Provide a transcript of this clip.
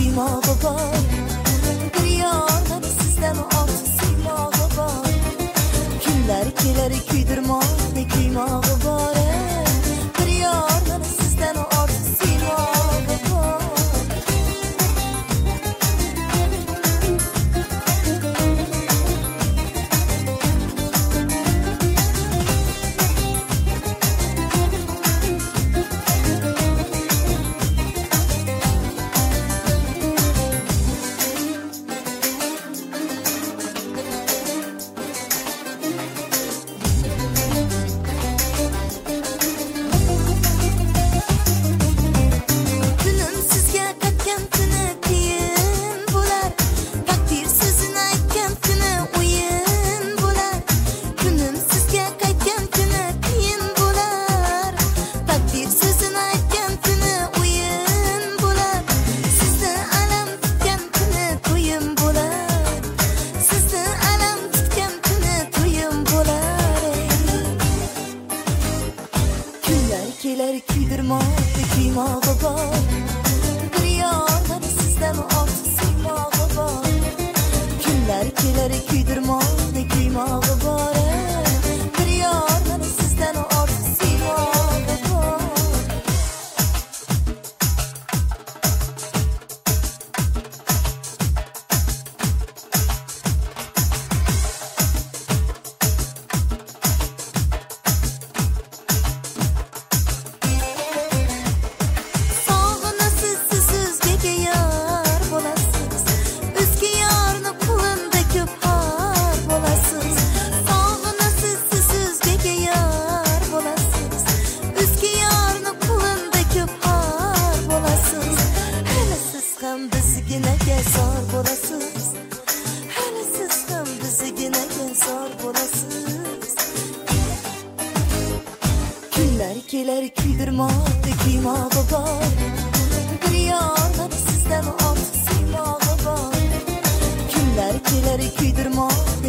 kuydirmoqda kuymog'i bor bir yordan sizdan ortiq siymog'i bor kunlar kelar kuydirmoqda kuymog'i bor kuydirmoqda kuymog'i bor bir yordan sizdan ortiq siymog'i bor kunlar kelar kuydirmoqda kuymog'i zor bo'lasiz hali siz ham bizginaga zor bo'lasiz Kunlar kelar kuydirmoqda kuymog'i bor bir ortiq siymog'i bor kunlar kelar kuydirmoqda kuymog'i bor